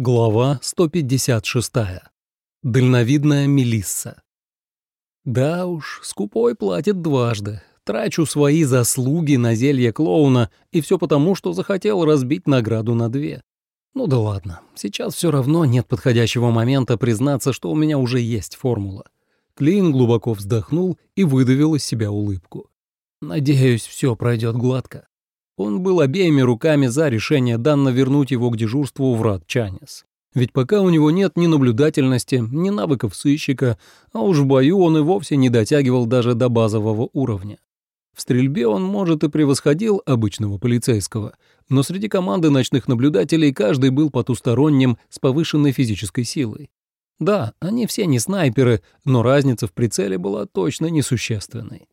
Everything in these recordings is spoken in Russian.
Глава 156. Дальновидная Мелисса. Да уж, скупой платит дважды. Трачу свои заслуги на зелье клоуна, и все потому, что захотел разбить награду на две. Ну да ладно, сейчас все равно нет подходящего момента признаться, что у меня уже есть формула. Клейн глубоко вздохнул и выдавил из себя улыбку. Надеюсь, все пройдет гладко. Он был обеими руками за решение Данна вернуть его к дежурству в Рад Чанис. Ведь пока у него нет ни наблюдательности, ни навыков сыщика, а уж в бою он и вовсе не дотягивал даже до базового уровня. В стрельбе он, может, и превосходил обычного полицейского, но среди команды ночных наблюдателей каждый был потусторонним с повышенной физической силой. Да, они все не снайперы, но разница в прицеле была точно несущественной.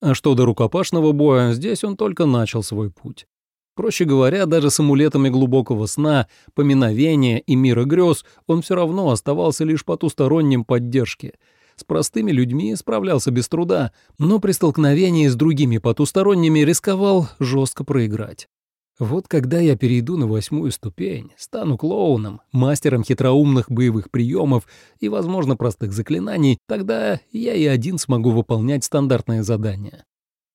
А что до рукопашного боя, здесь он только начал свой путь. Проще говоря, даже с амулетами глубокого сна, поминовения и мира грез он все равно оставался лишь потусторонним поддержки. С простыми людьми справлялся без труда, но при столкновении с другими потусторонними рисковал жестко проиграть. Вот когда я перейду на восьмую ступень, стану клоуном, мастером хитроумных боевых приемов и, возможно, простых заклинаний, тогда я и один смогу выполнять стандартные задания.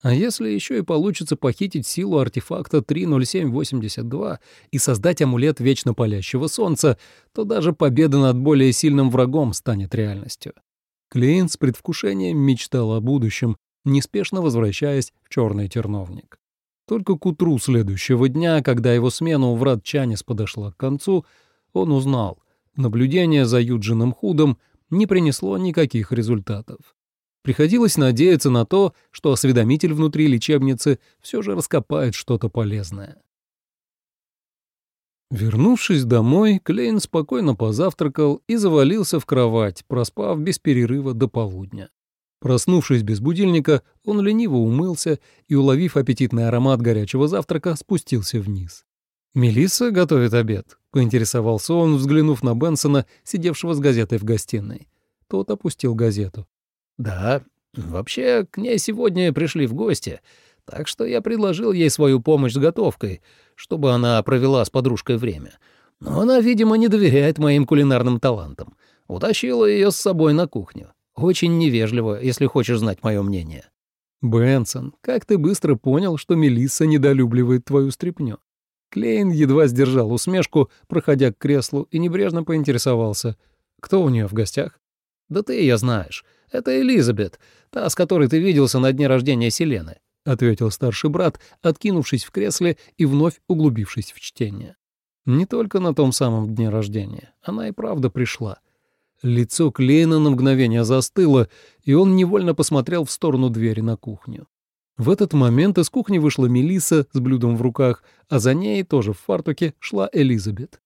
А если еще и получится похитить силу артефакта 30782 и создать амулет вечно палящего солнца, то даже победа над более сильным врагом станет реальностью. Клейн с предвкушением мечтал о будущем, неспешно возвращаясь в черный терновник. Только к утру следующего дня, когда его смена у врат Чанис подошла к концу, он узнал, наблюдение за Юджином Худом не принесло никаких результатов. Приходилось надеяться на то, что осведомитель внутри лечебницы все же раскопает что-то полезное. Вернувшись домой, Клейн спокойно позавтракал и завалился в кровать, проспав без перерыва до полудня. Проснувшись без будильника, он лениво умылся и, уловив аппетитный аромат горячего завтрака, спустился вниз. Мелисса готовит обед», — поинтересовался он, взглянув на Бенсона, сидевшего с газетой в гостиной. Тот опустил газету. «Да, вообще, к ней сегодня пришли в гости, так что я предложил ей свою помощь с готовкой, чтобы она провела с подружкой время. Но она, видимо, не доверяет моим кулинарным талантам. Утащила ее с собой на кухню. Очень невежливо, если хочешь знать мое мнение». «Бенсон, как ты быстро понял, что Мелисса недолюбливает твою стряпню?» Клейн едва сдержал усмешку, проходя к креслу, и небрежно поинтересовался. «Кто у нее в гостях?» «Да ты ее знаешь. Это Элизабет, та, с которой ты виделся на дне рождения Селены», — ответил старший брат, откинувшись в кресле и вновь углубившись в чтение. Не только на том самом дне рождения. Она и правда пришла. Лицо Клейна на мгновение застыло, и он невольно посмотрел в сторону двери на кухню. В этот момент из кухни вышла Мелиса с блюдом в руках, а за ней, тоже в фартуке, шла Элизабет.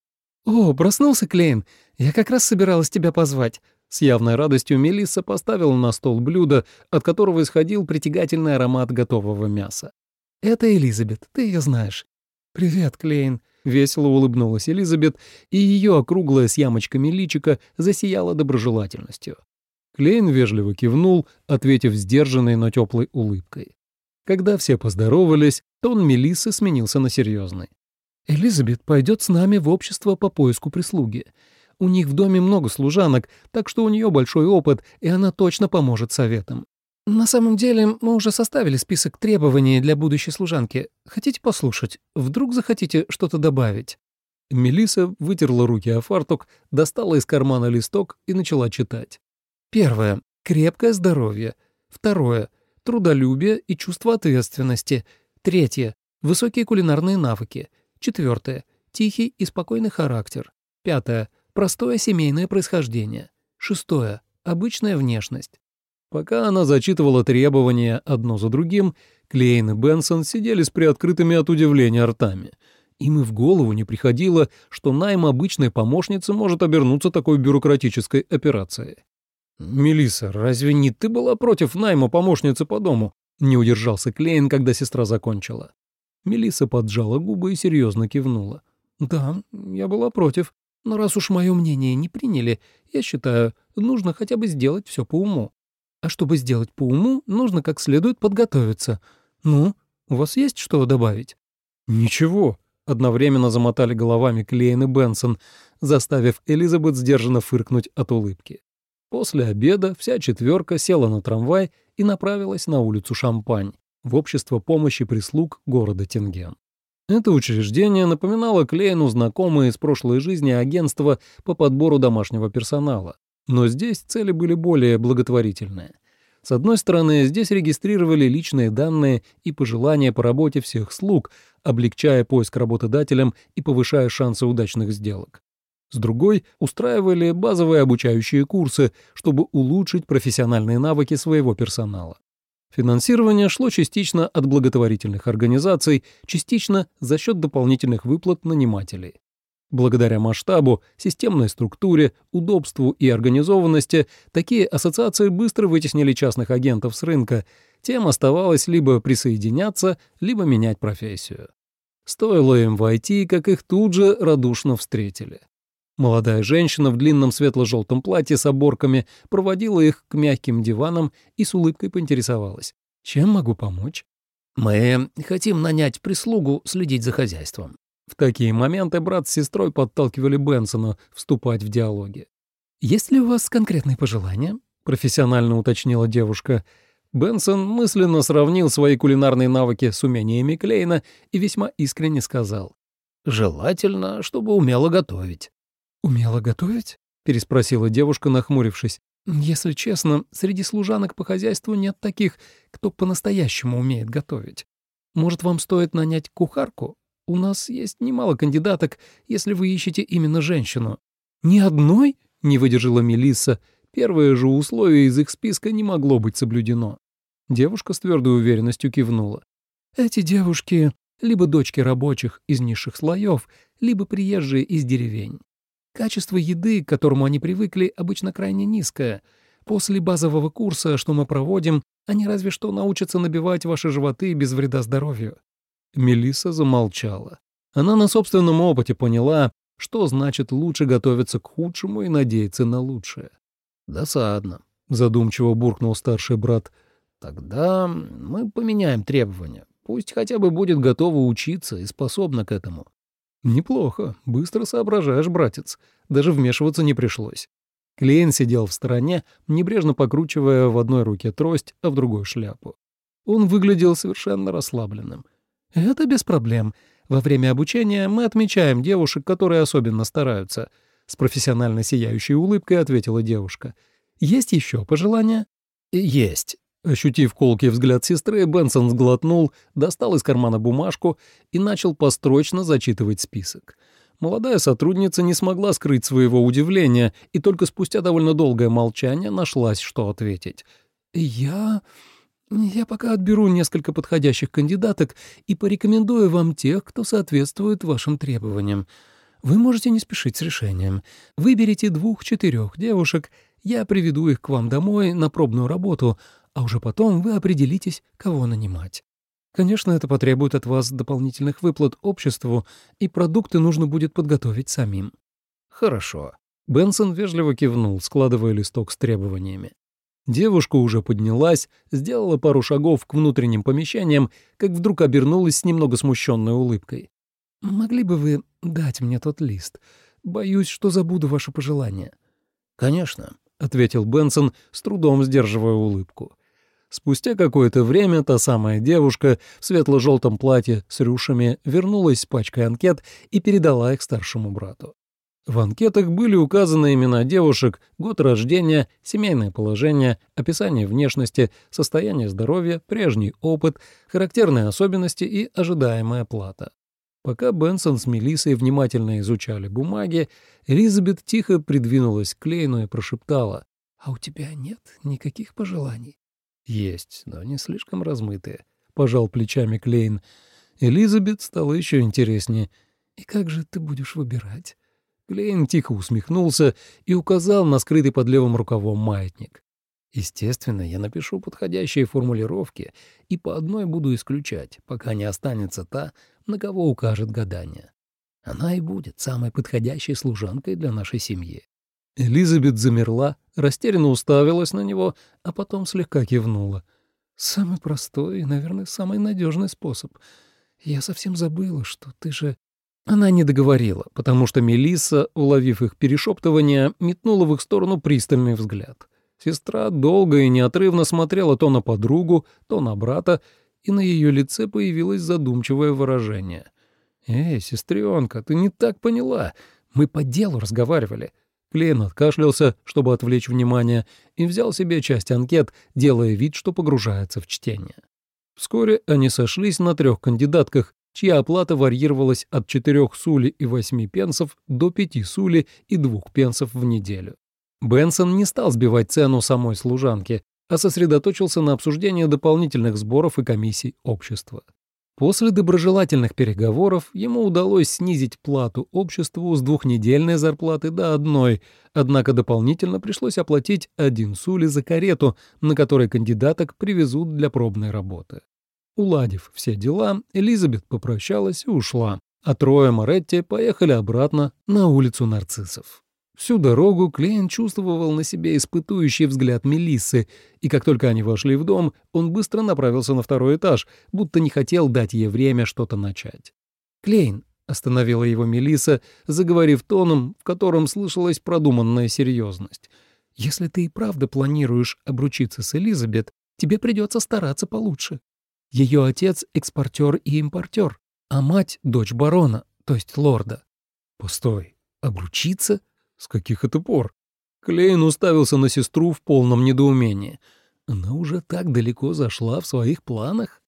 «О, проснулся Клейн! Я как раз собиралась тебя позвать». С явной радостью Мелисса поставила на стол блюдо, от которого исходил притягательный аромат готового мяса. «Это Элизабет, ты ее знаешь». «Привет, Клейн», Весело улыбнулась Элизабет, и ее округлая с ямочками личика засияла доброжелательностью. Клейн вежливо кивнул, ответив сдержанной, но теплой улыбкой. Когда все поздоровались, тон Мелиссы сменился на серьезный. «Элизабет пойдет с нами в общество по поиску прислуги. У них в доме много служанок, так что у нее большой опыт, и она точно поможет советам. «На самом деле, мы уже составили список требований для будущей служанки. Хотите послушать? Вдруг захотите что-то добавить?» Мелиса вытерла руки о фартук, достала из кармана листок и начала читать. «Первое. Крепкое здоровье. Второе. Трудолюбие и чувство ответственности. Третье. Высокие кулинарные навыки. Четвертое. Тихий и спокойный характер. Пятое. Простое семейное происхождение. Шестое. Обычная внешность. Пока она зачитывала требования одно за другим, Клейн и Бенсон сидели с приоткрытыми от удивления ртами. Им и в голову не приходило, что найм обычной помощницы может обернуться такой бюрократической операцией. Мелисса, разве не ты была против найма помощницы по дому?» — не удержался Клейн, когда сестра закончила. Мелисса поджала губы и серьезно кивнула. «Да, я была против. Но раз уж мое мнение не приняли, я считаю, нужно хотя бы сделать все по уму. А чтобы сделать по уму, нужно как следует подготовиться. Ну, у вас есть что добавить?» «Ничего», Одновременно замотали головами Клейн и Бенсон, заставив Элизабет сдержанно фыркнуть от улыбки. После обеда вся четверка села на трамвай и направилась на улицу Шампань, в общество помощи прислуг города Тинген. Это учреждение напоминало Клейну знакомые из прошлой жизни агентства по подбору домашнего персонала, но здесь цели были более благотворительные. С одной стороны, здесь регистрировали личные данные и пожелания по работе всех слуг, облегчая поиск работодателям и повышая шансы удачных сделок. С другой, устраивали базовые обучающие курсы, чтобы улучшить профессиональные навыки своего персонала. Финансирование шло частично от благотворительных организаций, частично за счет дополнительных выплат нанимателей. Благодаря масштабу, системной структуре, удобству и организованности такие ассоциации быстро вытеснили частных агентов с рынка, тем оставалось либо присоединяться, либо менять профессию. Стоило им войти, как их тут же радушно встретили. Молодая женщина в длинном светло-желтом платье с оборками проводила их к мягким диванам и с улыбкой поинтересовалась. «Чем могу помочь?» «Мы хотим нанять прислугу следить за хозяйством». В такие моменты брат с сестрой подталкивали Бенсона вступать в диалоги. «Есть ли у вас конкретные пожелания?» — профессионально уточнила девушка. Бенсон мысленно сравнил свои кулинарные навыки с умениями Клейна и весьма искренне сказал. «Желательно, чтобы умела готовить». «Умела готовить?» — переспросила девушка, нахмурившись. «Если честно, среди служанок по хозяйству нет таких, кто по-настоящему умеет готовить. Может, вам стоит нанять кухарку? У нас есть немало кандидаток, если вы ищете именно женщину». «Ни одной?» — не выдержала Мелисса. Первое же условие из их списка не могло быть соблюдено. Девушка с твердой уверенностью кивнула. «Эти девушки либо дочки рабочих из низших слоев, либо приезжие из деревень. Качество еды, к которому они привыкли, обычно крайне низкое. После базового курса, что мы проводим, они разве что научатся набивать ваши животы без вреда здоровью». Мелисса замолчала. Она на собственном опыте поняла, что значит лучше готовиться к худшему и надеяться на лучшее. «Досадно», — задумчиво буркнул старший брат. «Тогда мы поменяем требования. Пусть хотя бы будет готова учиться и способна к этому». «Неплохо. Быстро соображаешь, братец. Даже вмешиваться не пришлось». Клейн сидел в стороне, небрежно покручивая в одной руке трость, а в другой шляпу. Он выглядел совершенно расслабленным. «Это без проблем. Во время обучения мы отмечаем девушек, которые особенно стараются», — с профессионально сияющей улыбкой ответила девушка. «Есть еще пожелания?» «Есть», Ощутив колкий взгляд сестры, Бенсон сглотнул, достал из кармана бумажку и начал построчно зачитывать список. Молодая сотрудница не смогла скрыть своего удивления и только спустя довольно долгое молчание нашлась, что ответить. «Я... я пока отберу несколько подходящих кандидаток и порекомендую вам тех, кто соответствует вашим требованиям. Вы можете не спешить с решением. Выберите двух-четырех девушек, я приведу их к вам домой на пробную работу, а уже потом вы определитесь, кого нанимать. Конечно, это потребует от вас дополнительных выплат обществу, и продукты нужно будет подготовить самим». «Хорошо». Бенсон вежливо кивнул, складывая листок с требованиями. Девушка уже поднялась, сделала пару шагов к внутренним помещениям, как вдруг обернулась с немного смущенной улыбкой. «Могли бы вы дать мне тот лист? Боюсь, что забуду ваше пожелание». «Конечно», — ответил Бенсон, с трудом сдерживая улыбку. Спустя какое-то время та самая девушка в светло-желтом платье с рюшами вернулась с пачкой анкет и передала их старшему брату. В анкетах были указаны имена девушек, год рождения, семейное положение, описание внешности, состояние здоровья, прежний опыт, характерные особенности и ожидаемая плата. Пока Бенсон с Мелиссой внимательно изучали бумаги, Элизабет тихо придвинулась к Клейну и прошептала, «А у тебя нет никаких пожеланий?» «Есть, но не слишком размытые», — пожал плечами Клейн. Элизабет стало еще интереснее. «И как же ты будешь выбирать?» Клейн тихо усмехнулся и указал на скрытый под левым рукавом маятник. «Естественно, я напишу подходящие формулировки и по одной буду исключать, пока не останется та, на кого укажет гадание. Она и будет самой подходящей служанкой для нашей семьи. Элизабет замерла, растерянно уставилась на него, а потом слегка кивнула. «Самый простой и, наверное, самый надежный способ. Я совсем забыла, что ты же Она не договорила, потому что Мелисса, уловив их перешептывание, метнула в их сторону пристальный взгляд. Сестра долго и неотрывно смотрела то на подругу, то на брата, и на ее лице появилось задумчивое выражение. «Эй, сестренка, ты не так поняла. Мы по делу разговаривали». Клейн откашлялся, чтобы отвлечь внимание, и взял себе часть анкет, делая вид, что погружается в чтение. Вскоре они сошлись на трех кандидатках, чья оплата варьировалась от 4 сули и 8 пенсов до 5 сули и 2 пенсов в неделю. Бенсон не стал сбивать цену самой служанки, а сосредоточился на обсуждении дополнительных сборов и комиссий общества. После доброжелательных переговоров ему удалось снизить плату обществу с двухнедельной зарплаты до одной, однако дополнительно пришлось оплатить один сули за карету, на которой кандидаток привезут для пробной работы. Уладив все дела, Элизабет попрощалась и ушла, а трое Моретти поехали обратно на улицу нарциссов. Всю дорогу Клейн чувствовал на себе испытующий взгляд Мелиссы, и как только они вошли в дом, он быстро направился на второй этаж, будто не хотел дать ей время что-то начать. «Клейн», — остановила его Мелисса, заговорив тоном, в котором слышалась продуманная серьезность, «если ты и правда планируешь обручиться с Элизабет, тебе придется стараться получше. Ее отец — экспортер и импортер, а мать — дочь барона, то есть лорда». «Постой, обручиться?» С каких это пор? Клейн уставился на сестру в полном недоумении. Она уже так далеко зашла в своих планах?